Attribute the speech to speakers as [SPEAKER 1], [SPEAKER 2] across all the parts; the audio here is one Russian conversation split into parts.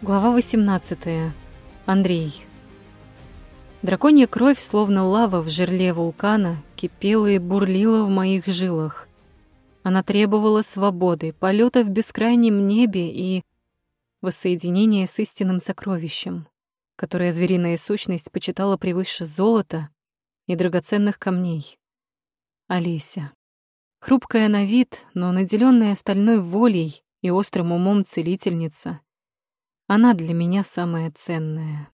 [SPEAKER 1] Глава 18. Андрей. Драконья кровь, словно лава в жерле вулкана, кипела и бурлила в моих жилах. Она требовала свободы, полета в бескрайнем небе и воссоединения с истинным сокровищем, которое звериная сущность почитала превыше золота и драгоценных камней. Олеся. Хрупкая на вид, но наделенная стальной волей и острым умом целительница. Она для меня самая ценная.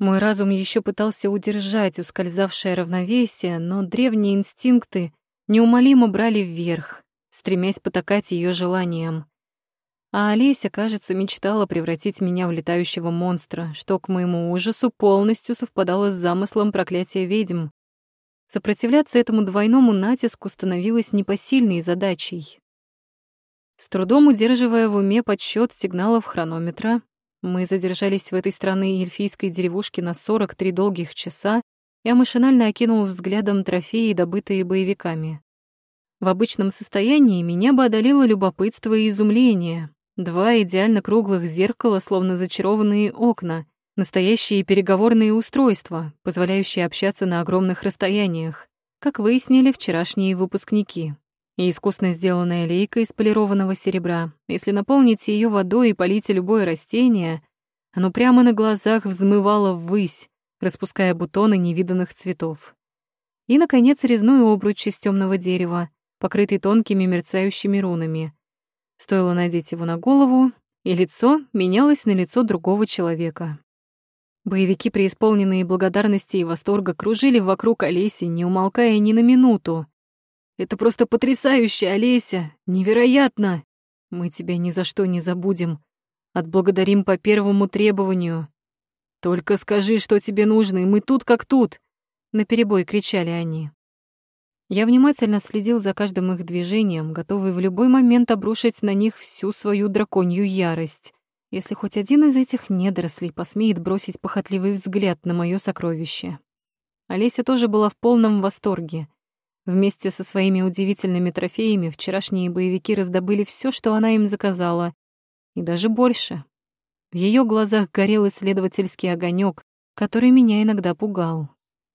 [SPEAKER 1] Мой разум еще пытался удержать ускользавшее равновесие, но древние инстинкты неумолимо брали вверх, стремясь потакать ее желаниям. А Олеся, кажется, мечтала превратить меня в летающего монстра, что, к моему ужасу, полностью совпадало с замыслом проклятия ведьм. Сопротивляться этому двойному натиску становилось непосильной задачей. С трудом удерживая в уме подсчет сигналов хронометра, мы задержались в этой странной эльфийской деревушке на 43 долгих часа, я машинально окинул взглядом трофеи, добытые боевиками. В обычном состоянии меня бы одолело любопытство и изумление. Два идеально круглых зеркала, словно зачарованные окна, настоящие переговорные устройства, позволяющие общаться на огромных расстояниях, как выяснили вчерашние выпускники и искусно сделанная лейка из полированного серебра. Если наполнить ее водой и полить любое растение, оно прямо на глазах взмывало ввысь, распуская бутоны невиданных цветов. И, наконец, резной обруч из темного дерева, покрытый тонкими мерцающими рунами. Стоило надеть его на голову, и лицо менялось на лицо другого человека. Боевики, преисполненные благодарности и восторга, кружили вокруг Олеси, не умолкая ни на минуту. Это просто потрясающе, Олеся! Невероятно! Мы тебя ни за что не забудем. Отблагодарим по первому требованию. Только скажи, что тебе нужно, и мы тут как тут!» Наперебой кричали они. Я внимательно следил за каждым их движением, готовый в любой момент обрушить на них всю свою драконью ярость, если хоть один из этих недорослей посмеет бросить похотливый взгляд на мое сокровище. Олеся тоже была в полном восторге. Вместе со своими удивительными трофеями вчерашние боевики раздобыли все, что она им заказала, и даже больше. В ее глазах горел исследовательский огонек, который меня иногда пугал.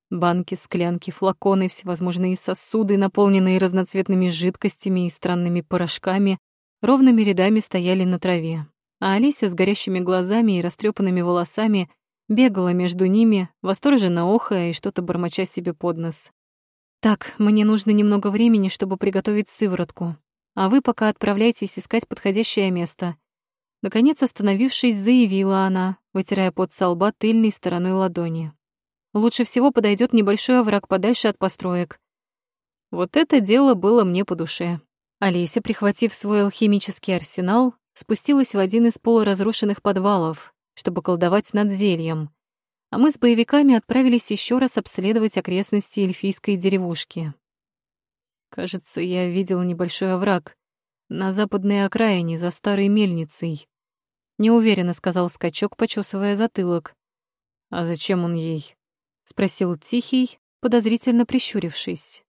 [SPEAKER 1] Банки, склянки, флаконы, всевозможные сосуды, наполненные разноцветными жидкостями и странными порошками, ровными рядами стояли на траве. А Алися с горящими глазами и растрепанными волосами бегала между ними, восторженно охая и что-то бормоча себе под нос. «Так, мне нужно немного времени, чтобы приготовить сыворотку, а вы пока отправляйтесь искать подходящее место». Наконец, остановившись, заявила она, вытирая пот со лба тыльной стороной ладони. «Лучше всего подойдет небольшой овраг подальше от построек». Вот это дело было мне по душе. Олеся, прихватив свой алхимический арсенал, спустилась в один из полуразрушенных подвалов, чтобы колдовать над зельем а мы с боевиками отправились еще раз обследовать окрестности эльфийской деревушки. Кажется, я видел небольшой овраг на западной окраине за старой мельницей. Неуверенно сказал скачок, почесывая затылок. «А зачем он ей?» — спросил Тихий, подозрительно прищурившись.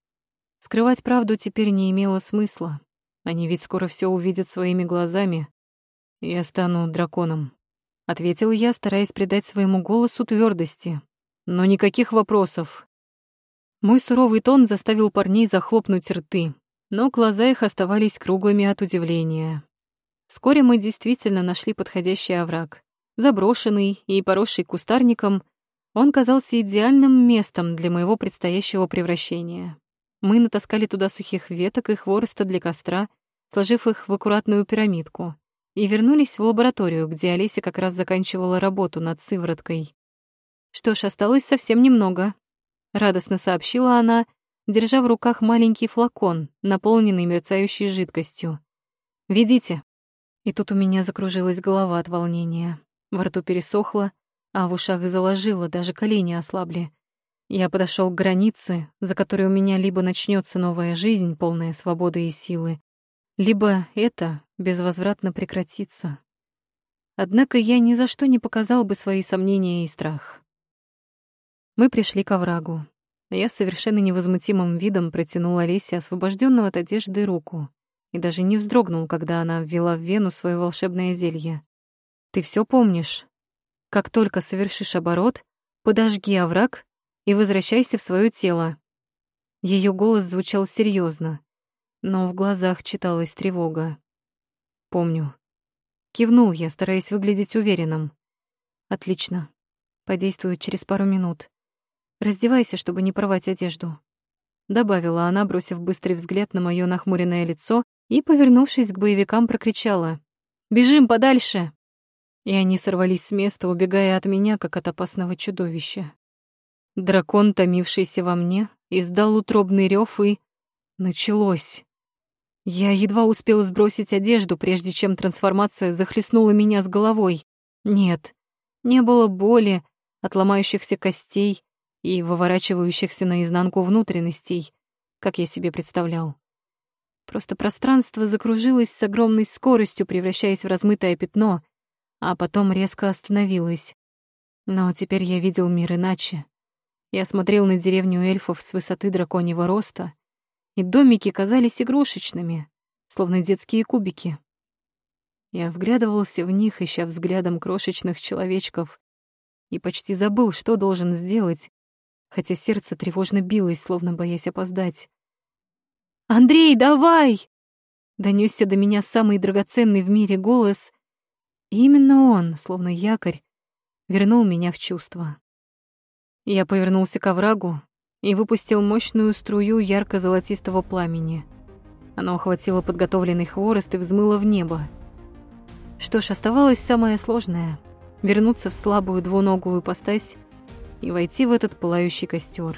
[SPEAKER 1] Скрывать правду теперь не имело смысла. Они ведь скоро все увидят своими глазами. Я стану драконом ответил я, стараясь придать своему голосу твердости. Но никаких вопросов. Мой суровый тон заставил парней захлопнуть рты, но глаза их оставались круглыми от удивления. Вскоре мы действительно нашли подходящий овраг. Заброшенный и поросший кустарником, он казался идеальным местом для моего предстоящего превращения. Мы натаскали туда сухих веток и хвороста для костра, сложив их в аккуратную пирамидку и вернулись в лабораторию, где Олеся как раз заканчивала работу над сывороткой. Что ж, осталось совсем немного. Радостно сообщила она, держа в руках маленький флакон, наполненный мерцающей жидкостью. «Ведите». И тут у меня закружилась голова от волнения. Во рту пересохло, а в ушах заложило, даже колени ослабли. Я подошел к границе, за которой у меня либо начнется новая жизнь, полная свободы и силы, либо это безвозвратно прекратится. Однако я ни за что не показал бы свои сомнения и страх. Мы пришли к оврагу. Я совершенно невозмутимым видом протянул Олесе освобожденную от одежды руку и даже не вздрогнул, когда она ввела в вену свое волшебное зелье. Ты все помнишь? Как только совершишь оборот, подожги овраг и возвращайся в свое тело. Ее голос звучал серьезно, но в глазах читалась тревога. Помню. Кивнул я, стараясь выглядеть уверенным. Отлично. Подействует через пару минут. Раздевайся, чтобы не порвать одежду. Добавила она, бросив быстрый взгляд на мое нахмуренное лицо и, повернувшись к боевикам, прокричала. «Бежим подальше!» И они сорвались с места, убегая от меня, как от опасного чудовища. Дракон, томившийся во мне, издал утробный рев и... Началось. Я едва успела сбросить одежду, прежде чем трансформация захлестнула меня с головой. Нет, не было боли, отломающихся костей и выворачивающихся наизнанку внутренностей, как я себе представлял. Просто пространство закружилось с огромной скоростью, превращаясь в размытое пятно, а потом резко остановилось. Но теперь я видел мир иначе. Я смотрел на деревню эльфов с высоты драконьего роста, и домики казались игрушечными, словно детские кубики. Я вглядывался в них, ища взглядом крошечных человечков, и почти забыл, что должен сделать, хотя сердце тревожно билось, словно боясь опоздать. «Андрей, давай!» Донесся до меня самый драгоценный в мире голос, и именно он, словно якорь, вернул меня в чувство. Я повернулся к оврагу и выпустил мощную струю ярко-золотистого пламени. Оно охватило подготовленный хворост и взмыло в небо. Что ж, оставалось самое сложное — вернуться в слабую двуногую постась и войти в этот пылающий костер.